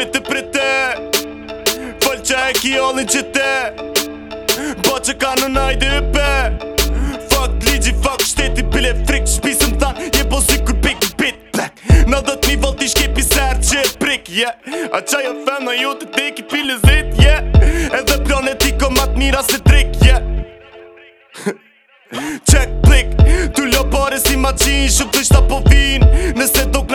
pritë për te Falë që e ki olin që te Bo që ka në najdë e pe Fuck ligi fuck shteti, bile frik Shpisë më than, je po si kur pik Bit back, në do t'mi vol t'i shkepi ser që e prik yeah. A qa jo fem në ju të tiki pile zit yeah. Edhe e ti ko mat mira se trik yeah. Check plik, t'u lo pare si ma qin Shumë të shta po vin, nëse do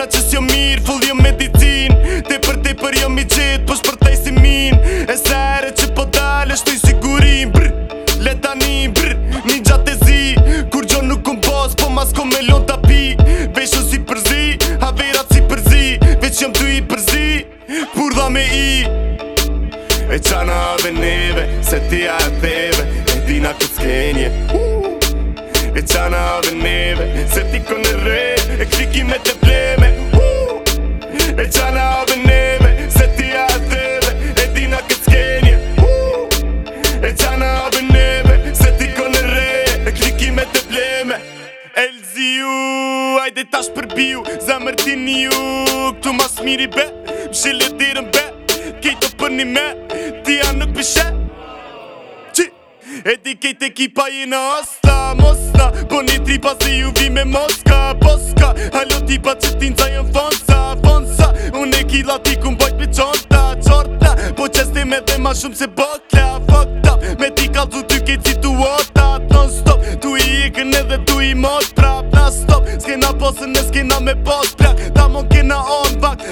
E qana a veneve, se ti a e theve E dina këtë skenje E qana a veneve, se ti ko re E kliki me të bleme E qana a veneve, se ti a e theve E dina këtë skenje E qana a veneve, se ti ko re E kliki me të bleme Elzi ju, ajde tash përbi ju Zemër ti një ju Këtu mas miri be, më dirën be kejtë për një me Ti janë nuk pëshe E ti kejtë ekipa i në asta Mosta, po një tri pas i ju vi me moska Poska, halo ti pa që ti nëzajën fonsa Fonsa, unë e ki lati ku mbajt për qonta Qorta, po qeste me dhe ma shumë se bokla Fokta, me ti kalzu ty kejt situata Non stop, tu i i kënë dhe tu i mot prap Na stop, s'kena posën e s'kena me pot prak Ta mon kena on vak,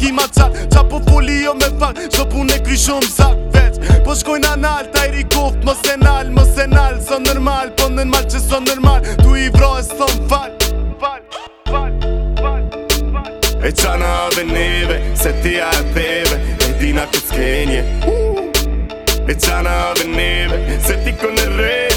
kima qatë Qa po foli jo me fakt Qo pun e kry shumë zak veç Po shkojnë anal, ta i rikoft Mos e nal, mos e nal Së so po nërmal që së so nërmal Tu i vro e fat fat, fat, fat, fat E qa në ave neve Se ti a e theve E dina këtë skenje E qa në ave neve Se ti kënë rej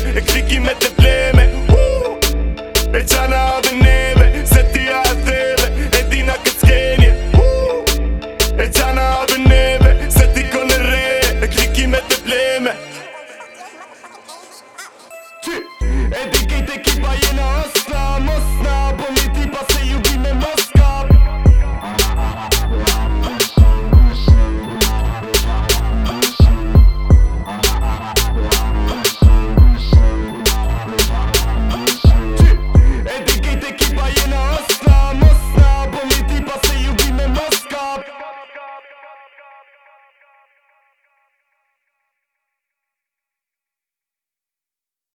qui